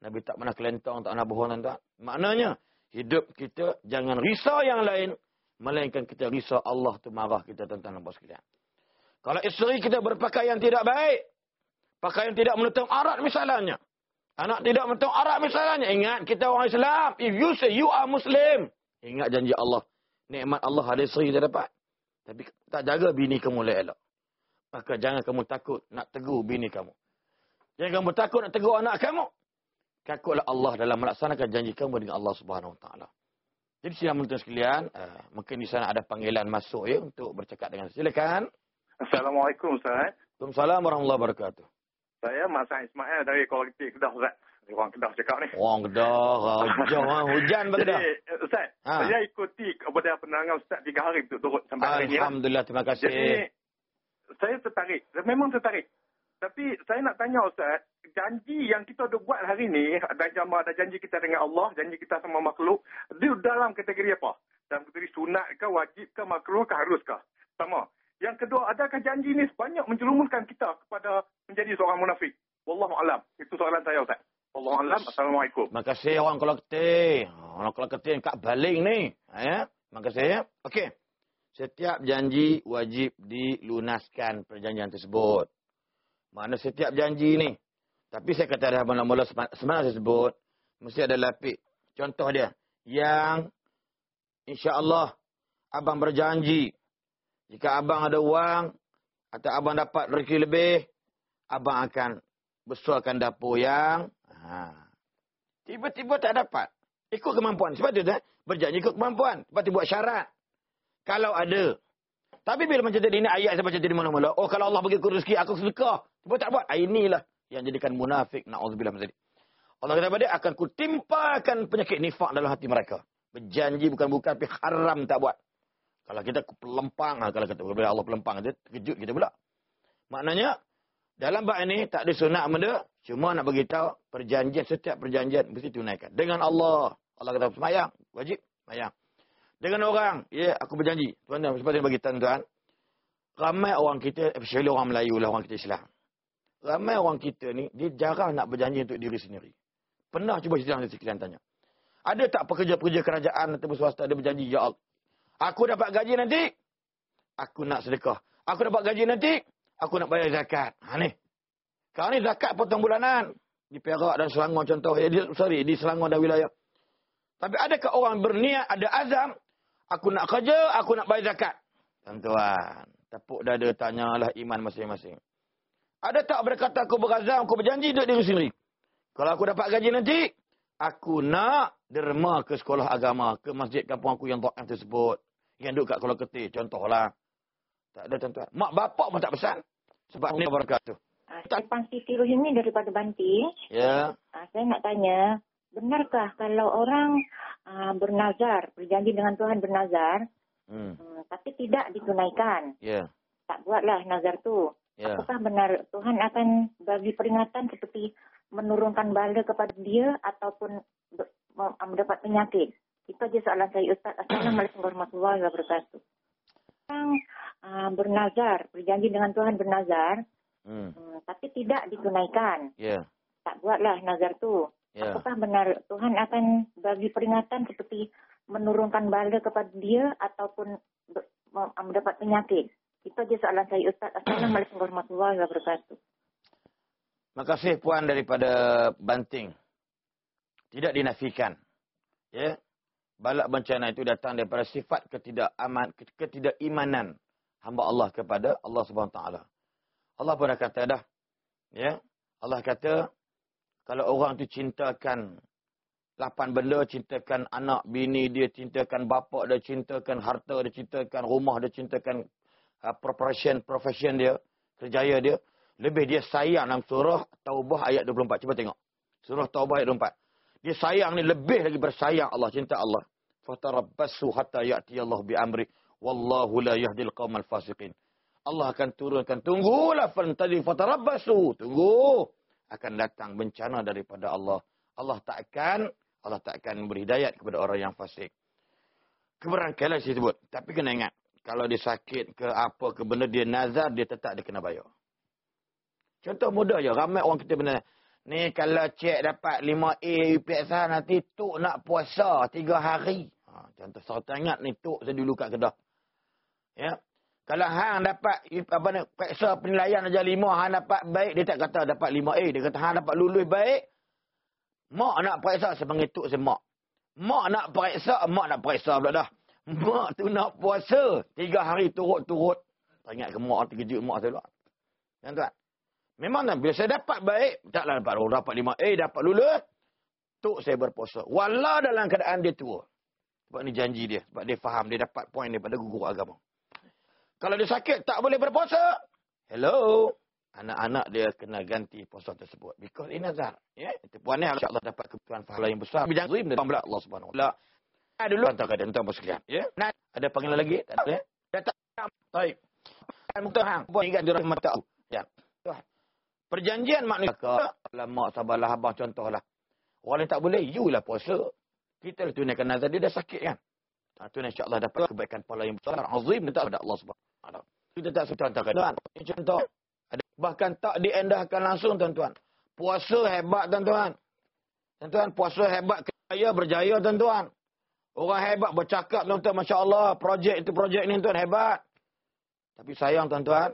Nabi tak pernah kelentong, tak pernah bohong tuan Maknanya, hidup kita jangan risau yang lain. Melainkan kita risau Allah tu marah kita tuan-tuan. Kalau isteri kita berpakaian tidak baik. Pakaian tidak menutup arat misalnya. Anak tidak menutup arat misalnya. Ingat kita orang Islam. If you say you are Muslim. Ingat janji Allah. Nikmat Allah ada isteri kita dapat. Tapi tak jaga bini kamu elok. Maka jangan kamu takut nak tegur bini kamu. Jangan kamu takut nak tegur anak kamu. Takutlah Allah dalam melaksanakan janji kamu dengan Allah Subhanahu Taala. Jadi siapa menonton sekalian, uh, mungkin di sana ada panggilan masuk ya untuk bercakap dengan silakan. Assalamualaikum Ustaz. Waalaikumsalam warahmatullahi wabarakatuh. Saya Masa Ismail dari Kuala Kedah, Ustaz. Orang Kedah cakap ni. Orang Kedah, hujan bagi Kedah. Jadi, eh, Ustaz, Ha. saya ikuti kepada penerangan Ustaz tiga hari tu turut sampai hari ni. lah. Alhamdulillah, terima Jadi, kasih. saya tertarik. Memang tertarik. Tapi saya nak tanya Ustaz, janji yang kita dah buat hari ni, ada jamaah, ada janji kita dengan Allah, janji kita sama makhluk, dia dalam kategori apa? Dalam kategori sunat ke, wajib ke, makruh ke, harus ke? Sama. Yang kedua, adakah janji ni banyak menjerumuskan kita kepada menjadi seorang munafik? Wallahu alam. Itu soalan saya Ustaz. Wallahu alam. Assalamualaikum. Terima kasih orang Kuala Ketir. Orang Kuala Ketir kat baling ni. Ha, Ya? Terima kasih. Ya? Okey. Setiap janji wajib dilunaskan perjanjian tersebut. Mana setiap janji ni. Tapi saya kata dah mula-mula sebenarnya saya sebut. Mesti ada lapik. Contoh dia. Yang insya-Allah abang berjanji jika abang ada wang atau abang dapat rezeki lebih, abang akan besarkan dapur yang ha. tiba-tiba tak dapat. Ikut kemampuan. Sebab tu eh, berjanji ikut kemampuan. Sebab tu buat syarat. Kalau ada. Tapi bila macam tadi ni ayat saya baca tadi mula-mula. Oh kalau Allah bagi aku rezeki aku sedekah. Tiba tak buat. Ah, inilah yang jadikan munafik. Na'udzubillah macam tadi. Allah kata pada akan kutimpakan penyakit nifak dalam hati mereka. Berjanji bukan-bukan tapi haram tak buat. Kalau kita pelempang, ha, kalau kata bila Allah pelempang, dia terkejut kita pula. Maknanya, dalam bab ini tak ada sunat benda, cuma nak bagi tahu perjanjian, setiap perjanjian mesti tunaikan. Dengan Allah, Allah kata semayang, wajib, semayang. Dengan orang, ya aku berjanji. Tuan-tuan, sebab dia bagi tuan-tuan, ramai orang kita, especially orang Melayu lah, orang kita Islam. Ramai orang kita ni, dia jarang nak berjanji untuk diri sendiri. Pernah cuba cerita dengan sekalian tanya. Ada tak pekerja-pekerja kerajaan atau swasta dia berjanji, Ya Allah, Aku dapat gaji nanti, aku nak sedekah. Aku dapat gaji nanti, aku nak bayar zakat. Ha ni. Kau ni zakat potong bulanan. Di Perak dan Selangor contoh. Ya, di, sorry, di Selangor dan wilayah. Tapi adakah orang berniat, ada azam, aku nak kerja, aku nak bayar zakat. Tuan-tuan, tepuk dada tanyalah iman masing-masing. Ada tak berkata aku berazam, aku berjanji untuk diri sendiri. Kalau aku dapat gaji nanti, aku nak derma ke sekolah agama, ke masjid kampung aku yang ta'am tersebut. Yang duduk kat Kuala Ketir, contohlah. Tak ada tuan-tuan. Mak bapak pun tak pesan. Sebab ni berkata. Ipang Siti Rohim ni daripada Banting. Ya. Uh, saya nak tanya, benarkah kalau orang uh, bernazar, berjanji dengan Tuhan bernazar, Hmm. um, tapi tidak ditunaikan, Ya. tak buatlah nazar tu. Ya. Apakah benar Tuhan akan bagi peringatan seperti menurunkan bala kepada dia ataupun mendapat penyakit? Itu aja soalan saya Ustaz. Assalamualaikum warahmatullahi wabarakatuh. Orang uh, bernazar, berjanji dengan Tuhan bernazar, Hmm. um, tapi tidak ditunaikan. Ya. tak buatlah nazar tu. Ya. Apakah benar Tuhan akan bagi peringatan seperti menurunkan bala kepada dia ataupun ber- mem- mendapat penyakit? Itu aja soalan saya Ustaz. Assalamualaikum warahmatullahi wabarakatuh. Terima kasih puan daripada Banting. Tidak dinafikan. Ya. Balak bencana itu datang daripada sifat ketidakaman, ketidakimanan hamba Allah kepada Allah Subhanahu Wa Taala. Allah pun dah kata dah. Ya. Allah kata kalau orang tu cintakan lapan benda, cintakan anak, bini dia, cintakan bapa dia, cintakan harta dia, cintakan rumah dia, cintakan uh, profession profession dia, kerjaya dia, lebih dia sayang dalam surah Taubah ayat 24. Cuba tengok. Surah Taubah ayat 24. Dia sayang ni lebih lagi bersayang Allah, cinta Allah. Fatarabbasu hatta ya'ti Allah bi amri wallahu la yahdil qaumal fasiqin. Allah akan turunkan tunggulah fantadi fatarabbasu. Tunggu akan datang bencana daripada Allah. Allah tak akan Allah tak akan memberi hidayat kepada orang yang fasik. Keberangkaian saya sebut. Tapi kena ingat. Kalau dia sakit ke apa ke benda dia nazar, dia tetap dia kena bayar. Contoh mudah je. Ramai orang kita benar. Ni kalau cek dapat 5A UPSA nanti tuk nak puasa 3 hari. Ha, contoh saya ingat ni tuk saya dulu kat Kedah. Ya. Kalau hang dapat apa ni peksa penilaian aja 5, hang dapat baik dia tak kata dapat 5A, dia kata hang dapat lulus baik. Mak nak periksa panggil tuk saya mak. Nak periksa, mak nak periksa pula dah. Mak tu nak puasa 3 hari turut-turut. Tak ingat ke mak terkejut mak saya pula. Kan tuan? Memang lah, bila saya dapat baik, taklah dapat oh, dapat 5A, dapat lulus, tuk saya berpuasa. Walau dalam keadaan dia tua. Sebab ni janji dia. Sebab dia faham, dia dapat poin daripada guru agama. Kalau dia sakit, tak boleh berpuasa. Hello. anak-anak dia kena ganti puasa tersebut. Because ini nazar. Ya? Itu puan ni insyaAllah dapat kebutuhan pahala yang besar. Bijak zim dan pembela Allah subhanahu wa ta'ala. Dulu antara keadaan tuan sekalian. Ya? Nah, ada panggilan lagi? Tak ada. Ya? Datang. Baik. Muntahang. Buat ingat dirahmat mata Allah. Perjanjian manusia. Lama sabarlah abang contohlah. Orang yang tak boleh, you lah puasa. Kita lah tunaikan nazar. Dia dah sakit kan? Ha, tu insyaAllah dapat kebaikan pahala yang besar. Azim dan tak ada Allah subhanahu. Kita tak suka contoh keadaan. Contoh. Bahkan tak diendahkan langsung tuan-tuan. Puasa hebat tuan-tuan. Tuan-tuan, puasa hebat kaya berjaya tuan-tuan. Orang hebat bercakap tuan-tuan. Masya Allah, projek itu projek ini tuan hebat. Tapi sayang tuan-tuan.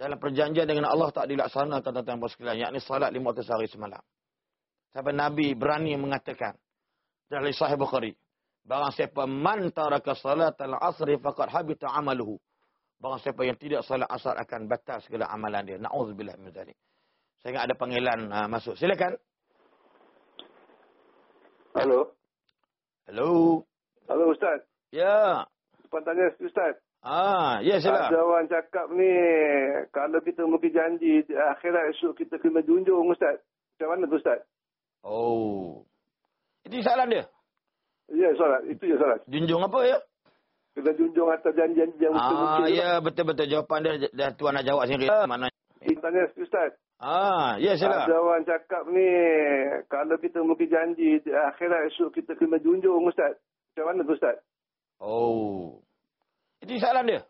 Dalam perjanjian dengan Allah tak dilaksanakan tuan-tuan sekalian. Yakni salat lima waktu sehari semalam. Sampai Nabi berani mengatakan. Dari sahih Bukhari. Barang siapa man taraka salat al-asri faqad habita amaluhu. Barang siapa yang tidak salat asar akan batal segala amalan dia. Na'udzubillah min zalik. Saya ingat ada panggilan uh, masuk. Silakan. Halo. Halo. Halo Ustaz. Ya. Tuan tanya Ustaz. Ah, ya sila. Ada orang cakap ni kalau kita mungkin janji akhirat esok kita kena junjung Ustaz. Macam mana tu Ustaz? Oh. Itu soalan dia. Ya, soalan. Itu je soalan. Junjung apa ya? Kita junjung atas janji-janji yang Ah, betul-betul. ya betul-betul jawapan dia dah tuan nak jawab sendiri. Mana? Tuan tanya Ustaz. Ah, ya sila. Ada orang cakap ni kalau kita mungkin janji akhirat esok kita kena junjung Ustaz. Macam mana tu Ustaz? Oh. Itu soalan dia.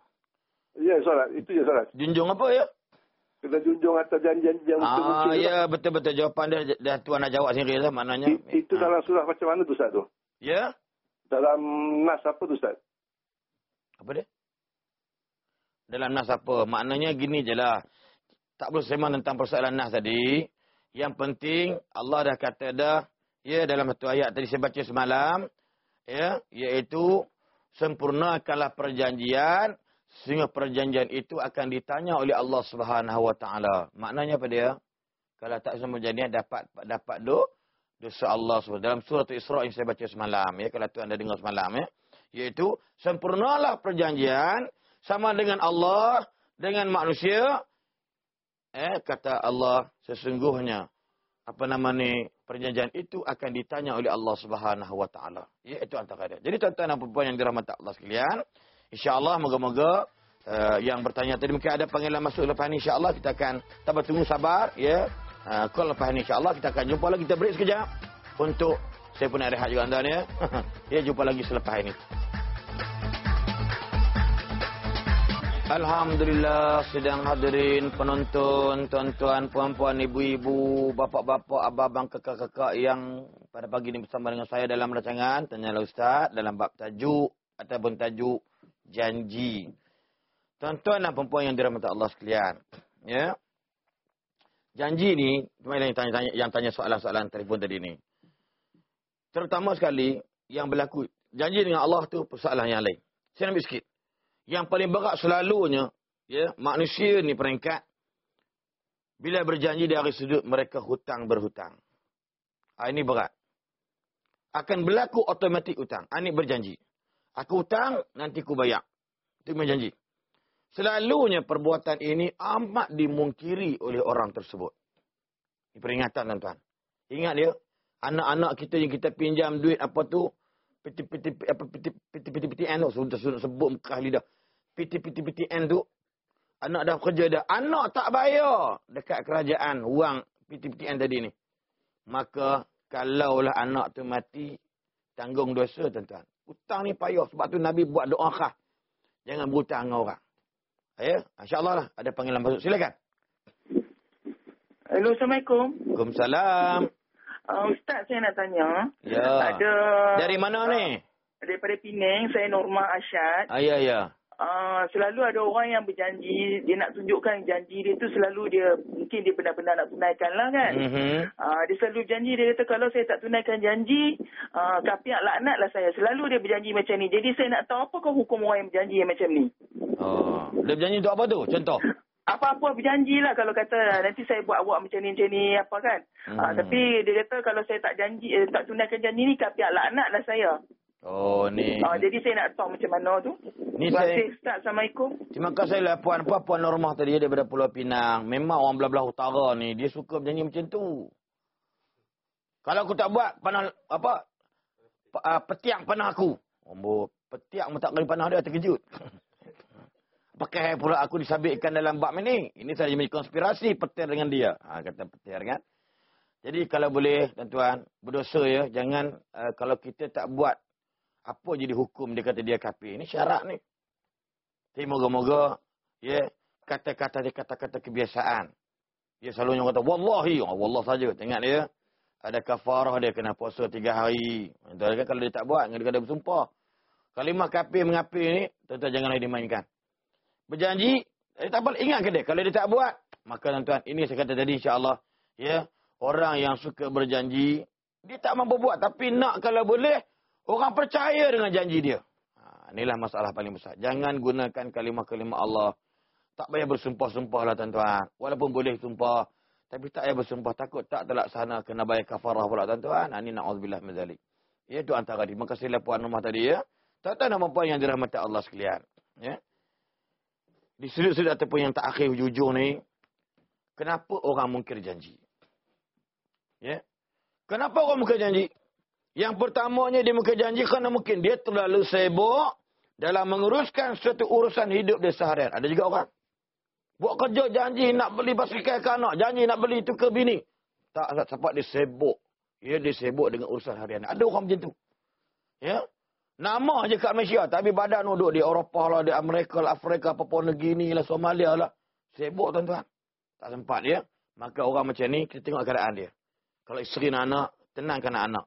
Ya, soalan. Itu je soalan. Junjung apa ya? Kita junjung atas janji-janji yang betul-betul. Ah, ya betul-betul jawapan dia dah tuan nak jawab sendiri lah maknanya. I- Itu Ah. dalam surah macam mana tu Ustaz tu? Ya? Dalam nas apa tu Ustaz? Apa dia? Dalam nas apa? Maknanya gini je lah. Tak perlu sembang tentang persoalan nas tadi. Yang penting Allah dah kata dah. Ya dalam satu ayat tadi saya baca semalam. Ya. Iaitu. Sempurnakanlah perjanjian. Sehingga perjanjian itu akan ditanya oleh Allah subhanahu wa ta'ala. Maknanya apa dia? Kalau tak semua perjanjian dapat dapat do, dosa Allah SWT. Dalam surah Isra yang saya baca semalam. Ya. Kalau tuan anda dengar semalam. Ya yaitu sempurnalah perjanjian sama dengan Allah dengan manusia eh kata Allah sesungguhnya apa nama ni perjanjian itu akan ditanya oleh Allah Subhanahu wa taala iaitu antara dia jadi tuan-tuan dan puan yang dirahmati Allah sekalian insyaallah moga-moga uh, yang bertanya tadi mungkin ada panggilan masuk lepas ni insyaallah kita akan tambah tunggu sabar ya uh, call lepas ni insyaallah kita akan jumpa lagi kita break sekejap untuk saya pun nak rehat juga anda ni ya. ya jumpa lagi selepas ini. Alhamdulillah sedang hadirin penonton, tuan-tuan, puan-puan, ibu-ibu, bapa-bapa, abang-abang, kakak-kakak yang pada pagi ini bersama dengan saya dalam rancangan Tanyalah Ustaz dalam bab tajuk ataupun tajuk janji. Tuan-tuan dan puan yang dirahmati Allah sekalian. Ya. Janji ni, cuma yang tanya, yang tanya soalan-soalan telefon tadi ni. Terutama sekali yang berlaku janji dengan Allah tu persoalan yang lain. Saya ambil sikit. Yang paling berat selalunya, ya, manusia ni peringkat bila berjanji dari sudut mereka hutang berhutang. Ha, ini berat. Akan berlaku otomatik hutang. Ha, ini berjanji. Aku hutang, nanti ku bayar. Itu berjanji. Selalunya perbuatan ini amat dimungkiri oleh orang tersebut. Ini peringatan tuan-tuan. Ingat dia, anak-anak kita yang kita pinjam duit apa tu, piti-piti apa N tu sudah sudah sebut muka lidah. Piti-piti N tu anak dah kerja dah. Anak tak bayar dekat kerajaan wang piti-piti N tadi ni. Maka kalaulah anak tu mati tanggung dosa tuan-tuan. Hutang ni payah sebab tu Nabi buat doa khas. Jangan berhutang dengan orang. Ya, insya-Allah lah ada panggilan masuk. Silakan. Hello, Assalamualaikum. Waalaikumsalam. Uh, Ustaz, saya nak tanya. Ya. Ada... Dari mana ni? Daripada Penang, saya Norma Asyad. Ah, ya, ya. Uh, selalu ada orang yang berjanji, dia nak tunjukkan janji dia tu selalu dia, mungkin dia benar-benar nak tunaikan lah kan. Mhm. Uh, dia selalu janji, dia kata kalau saya tak tunaikan janji, uh, kapiak laknat lah saya. Selalu dia berjanji macam ni. Jadi saya nak tahu apakah hukum orang yang berjanji yang macam ni. Oh, dia berjanji untuk apa tu? Contoh. Apa-apa berjanji lah kalau kata nanti saya buat-buat macam ni, macam ni, apa kan. Hmm. Uh, tapi dia kata kalau saya tak janji, eh, tak tunaikan janji ni, kapiak laknat lah saya. Oh, ni. Uh, jadi saya nak tahu macam mana tu. Ni Terima saya- Ustaz. Assalamualaikum. Terima kasih lah puan. Apa puan Normah tadi daripada Pulau Pinang. Memang orang belah-belah utara ni. Dia suka berjanji macam tu. Kalau aku tak buat, panah apa? Pa- Uh, petiak panah aku. Oh, petiak pun tak kali panah dia terkejut. Pakai pula aku disabitkan dalam bab ini. Ini saya punya konspirasi petir dengan dia. Ha, kata petir kan. Jadi kalau boleh tuan-tuan, berdosa ya. Jangan uh, kalau kita tak buat apa jadi hukum dia kata dia kafir. Ini syarat ni. Tapi moga-moga ya kata-kata dia kata-kata kebiasaan. Dia selalu yang kata wallahi, oh, wallah saja. Tengok dia ada kafarah dia kena puasa tiga hari. Itu kan kalau dia tak buat, dia kena bersumpah. Kalimah kafir mengapir ni, tuan-tuan janganlah dimainkan. Berjanji, eh, tak apa, ingat ke dia. Kalau dia tak buat, maka tuan-tuan, ini saya kata tadi insyaAllah. Ya, orang yang suka berjanji, dia tak mampu buat. Tapi nak kalau boleh, orang percaya dengan janji dia. Ha, inilah masalah paling besar. Jangan gunakan kalimah-kalimah Allah. Tak payah bersumpah-sumpah lah tuan-tuan. Walaupun boleh sumpah. Tapi tak payah bersumpah. Takut tak terlaksana. Kena bayar kafarah pula tuan-tuan. Ha, ini na'udzubillah mazalik. Ya, itu antara dia. Terima kasihlah puan rumah tadi ya. Tak-tak nama puan yang dirahmati Allah sekalian. Ya. Di sudut-sudut ataupun yang tak akhir hujung ni. Kenapa orang mungkir janji? Ya. Kenapa orang mungkir janji? Yang pertamanya dia mungkir janji kerana mungkin dia terlalu sibuk dalam menguruskan suatu urusan hidup dia seharian. Ada juga orang. Buat kerja janji nak beli basikal ke anak. Janji nak beli itu ke bini. Tak, sebab dia sibuk. Ya, dia sibuk dengan urusan harian. Ada orang macam tu. Ya. Nama je kat Malaysia. Tapi badan duduk di Eropah lah, di Amerika lah, Afrika, Papua Negini lah, Somalia lah. Sibuk tuan-tuan. Tak sempat dia. Maka orang macam ni, kita tengok keadaan dia. Kalau isteri dan anak, tenangkan anak.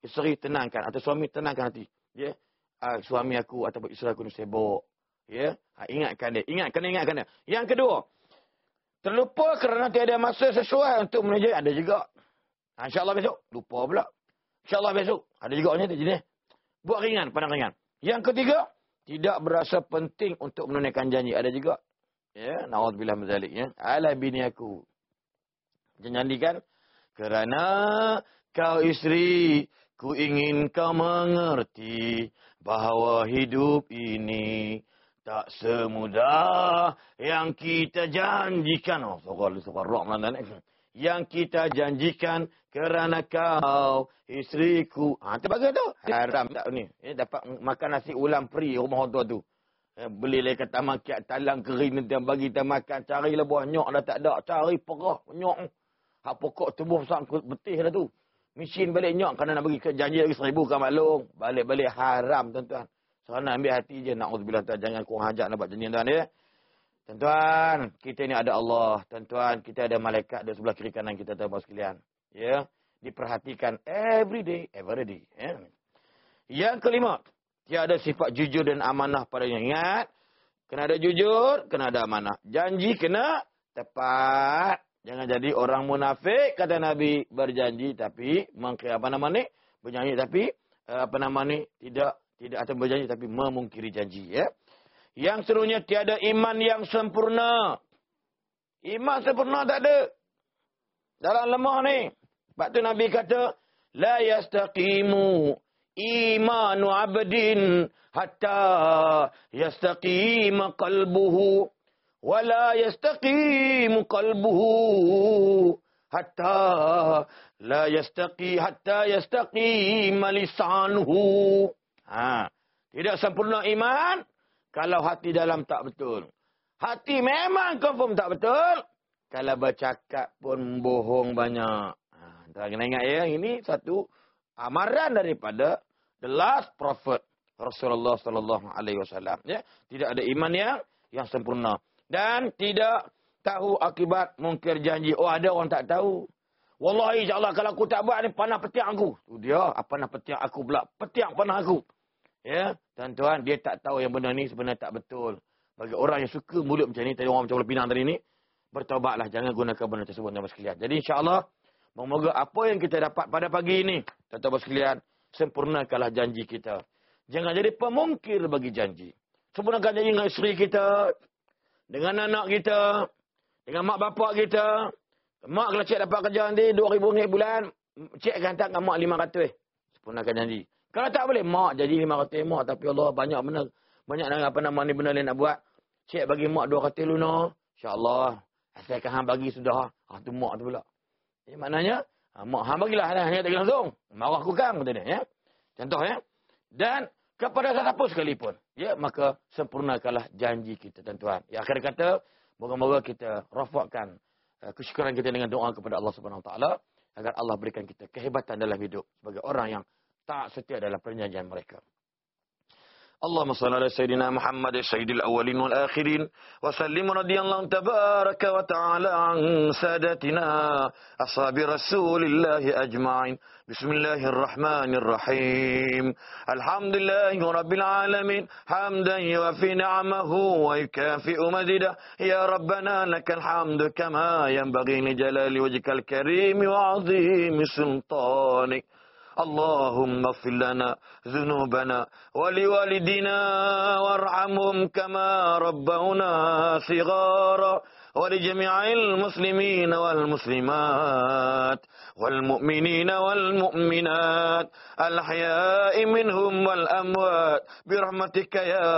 Isteri tenangkan. Atau suami tenangkan hati. Ya. Uh, suami aku ataupun isteri aku ni sibuk. Ya. Ha, ingatkan dia. Ingat, kena ingatkan dia. Yang kedua. Terlupa kerana tiada masa sesuai untuk menuju. Ada juga. Ha, InsyaAllah besok. Lupa pula. InsyaAllah besok. Ada juga macam tu jenis. Buat ringan, pandang ringan. Yang ketiga, tidak berasa penting untuk menunaikan janji. Ada juga. Ya, na'udzubillah mazalik ya. Ala bini aku. Janji kan? Kerana kau isteri, ku ingin kau mengerti bahawa hidup ini tak semudah yang kita janjikan. Oh, sokol, sokol, rock? Yang kita janjikan kerana kau isteriku. Ha, tu bagus tu. Haram tak ni. Eh, dapat makan nasi ulam free rumah orang tua tu. Eh, beli lagi kata makiat talang kering nanti bagi kita makan. Carilah buah nyok dah tak ada. Cari perah nyok. Hak pokok tubuh sangkut betih dah tu. Mesin balik nyok kerana nak bagi janji lagi seribu kan maklum. Balik-balik haram tuan-tuan. Serana ambil hati je. Na'udzubillah tuan. Jangan kurang hajat nak buat janji tuan ya. Tuan-tuan, kita ni ada Allah. Tuan-tuan, kita ada malaikat di sebelah kiri kanan kita tuan-tuan sekalian. Ya. Diperhatikan every day, every day. Ya. Yang kelima, tiada sifat jujur dan amanah padanya. Ingat, kena ada jujur, kena ada amanah. Janji kena tepat. Jangan jadi orang munafik, kata Nabi, berjanji tapi, mengkira apa nama ni? Berjanji tapi, eh, apa nama ni? Tidak, tidak atau berjanji tapi memungkiri janji. Ya. Yang seluruhnya tiada iman yang sempurna. Iman sempurna tak ada. Dalam lemah ni. Sebab tu Nabi kata, La yastaqimu imanu abdin hatta yastaqima qalbuhu. Wa la yastaqimu qalbuhu hatta la yastaqi hatta yastaqima lisanuhu. Ha. Tidak sempurna iman kalau hati dalam tak betul. Hati memang confirm tak betul. Kalau bercakap pun bohong banyak. Kena ingat ya, ini satu amaran daripada the last prophet Rasulullah sallallahu alaihi wasallam ya. Tidak ada iman yang yang sempurna dan tidak tahu akibat mungkir janji. Oh ada orang tak tahu. Wallahi insyaallah kalau aku tak buat ni panah petiak aku. Tu dia, apa panah petiak aku pula? Petiak panah aku. Ya, tuan-tuan, dia tak tahu yang benda ni sebenarnya tak betul. Bagi orang yang suka mulut macam ni, tadi orang macam Pinang tadi ni, bertaubatlah, jangan gunakan benda tersebut tuan sekalian. Jadi insya-Allah, semoga apa yang kita dapat pada pagi ini, tuan-tuan sekalian, sempurnakanlah janji kita. Jangan jadi pemungkir bagi janji. Sempurnakan janji dengan isteri kita, dengan anak kita, dengan mak bapak kita. Mak kalau cik dapat kerja nanti, RM2,000 bulan, cik akan hantar mak RM500. Sempurnakan janji. Kalau tak boleh, mak jadi lima katil mak. Tapi Allah banyak benda. Banyak apa nama ni benda lain nak buat. Cik bagi mak dua katil lunar. InsyaAllah. Asalkan hang bagi sudah. Ha, tu mak tu pula. Jadi maknanya, ha, mak hang bagilah. Hanya tak langsung. Marah aku kan. Kata dia, ya. Contoh ya. Dan kepada siapa sekalipun. Ya, maka sempurnakanlah janji kita tuan-tuan. Ya, akhir kata, moga-moga kita rafakkan uh, kesyukuran kita dengan doa kepada Allah Subhanahu Wa Taala agar Allah berikan kita kehebatan dalam hidup sebagai orang yang tak setia dalam perjanjian mereka. اللهم صل على سيدنا محمد سيد الأولين والآخرين وسلم رضي الله تبارك وتعالى عن سادتنا أصحاب رسول الله أجمعين. بسم الله الرحمن الرحيم. الحمد لله رب العالمين حمدا يوفي نعمه ويكافئ مزيده. يا ربنا لك الحمد كما ينبغي لجلال وجهك الكريم وعظيم سلطانك. اللهم اغفر لنا ذنوبنا ولوالدنا وارحمهم كما ربونا صغارا ولجميع المسلمين والمسلمات والمؤمنين والمؤمنات الأحياء منهم والأموات برحمتك يا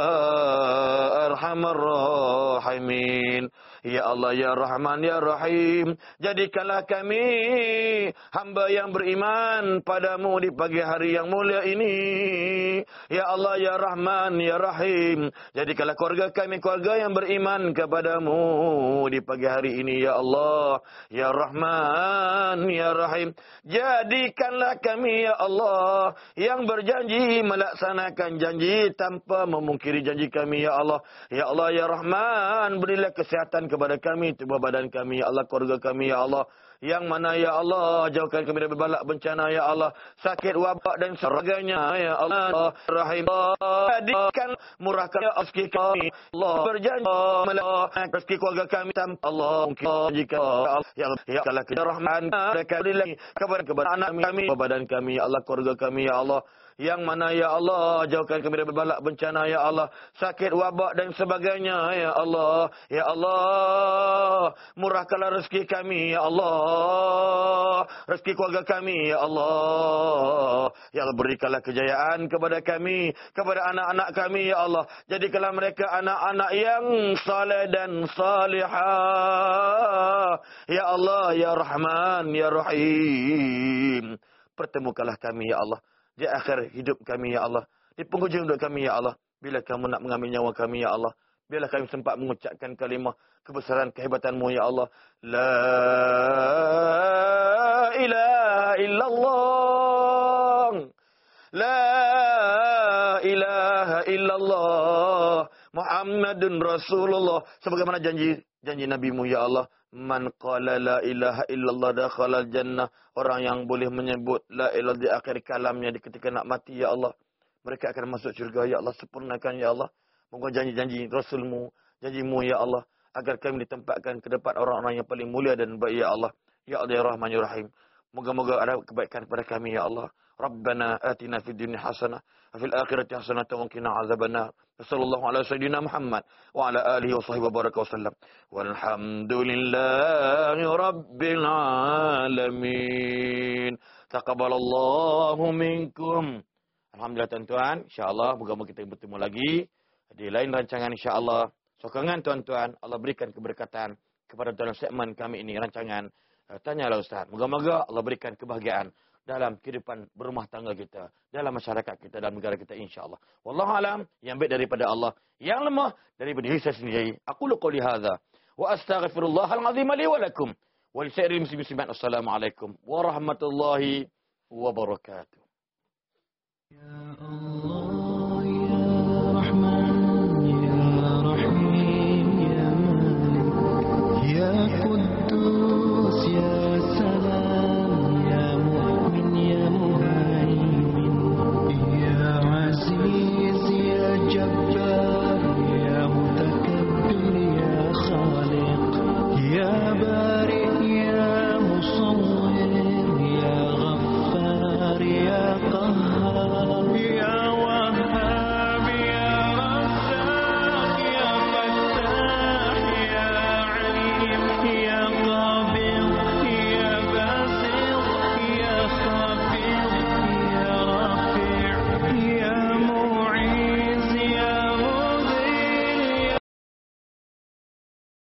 أرحم الراحمين Ya Allah, Ya Rahman, Ya Rahim. Jadikanlah kami hamba yang beriman padamu di pagi hari yang mulia ini. Ya Allah, Ya Rahman, Ya Rahim. Jadikanlah keluarga kami keluarga yang beriman kepadamu di pagi hari ini. Ya Allah, Ya Rahman, Ya Rahim. Jadikanlah kami, Ya Allah, yang berjanji melaksanakan janji tanpa memungkiri janji kami, Ya Allah. Ya Allah, Ya Rahman, berilah kesehatan kepada kami, tubuh badan kami, ya Allah, keluarga kami, ya Allah. Yang mana, ya Allah, jauhkan kami dari balak bencana, ya Allah. Sakit, wabak dan sebagainya, ya Allah. Rahim, jadikan murahkan ya rezeki kami. Allah berjanji, melakukan rezeki keluarga kami tanpa Allah. Mungkin jika, ya Allah, ya Allah, kita rahman, mereka berilah kepada, kepada anak kami, badan kami, ya Allah, keluarga kami, ya Allah yang mana ya Allah jauhkan kami dari balak bencana ya Allah. Sakit wabak dan sebagainya ya Allah. Ya Allah murahkanlah rezeki kami ya Allah. Rezeki keluarga kami ya Allah. Ya Allah berikanlah kejayaan kepada kami kepada anak-anak kami ya Allah. Jadikanlah mereka anak-anak yang saleh dan salihah. Ya Allah ya Rahman ya Rahim. Pertemukanlah kami ya Allah di akhir hidup kami ya Allah. Di penghujung hidup kami ya Allah. Bila kamu nak mengambil nyawa kami ya Allah. Bila kami sempat mengucapkan kalimah kebesaran kehebatanmu ya Allah. La ilaha illallah. La ilaha illallah. Muhammadun Rasulullah. Sebagaimana janji janji Nabi-Mu ya Allah. Man qala la ilaha illallah dakhala jannah. Orang yang boleh menyebut la ilaha di akhir kalamnya di ketika nak mati ya Allah. Mereka akan masuk syurga ya Allah. Sempurnakan ya Allah. Moga janji-janji Rasulmu. Janjimu ya Allah. Agar kami ditempatkan ke depan orang-orang yang paling mulia dan baik ya Allah. Ya Allah ya Rahman ya Rahim. Moga-moga ada kebaikan kepada kami ya Allah. Rabbana atina fid dunya hasanah. Fil akhirati hasanah. Wa qina azabannar sallallahu alaihi sayyidina Muhammad wa ala alihi wa sahbihi baraka wasallam walhamdulillahi rabbil alamin. Taqabbalallahu minkum. Alhamdulillah tuan-tuan. Insyaallah moga-moga kita bertemu lagi di lain rancangan insyaallah. Sokongan tuan-tuan Allah berikan keberkatan kepada dalam segmen kami ini rancangan eh, tanyalah ustaz. Moga-moga Allah berikan kebahagiaan dalam kehidupan berumah tangga kita, dalam masyarakat kita, dalam negara kita insyaAllah. Wallahu alam, yang baik daripada Allah, yang lemah daripada diri saya sendiri. Aku luka lihada. Wa astaghfirullah al-azim li wa lakum. Wa lisa'iri muslim-muslimat. Assalamualaikum warahmatullahi wabarakatuh. Ya Allah.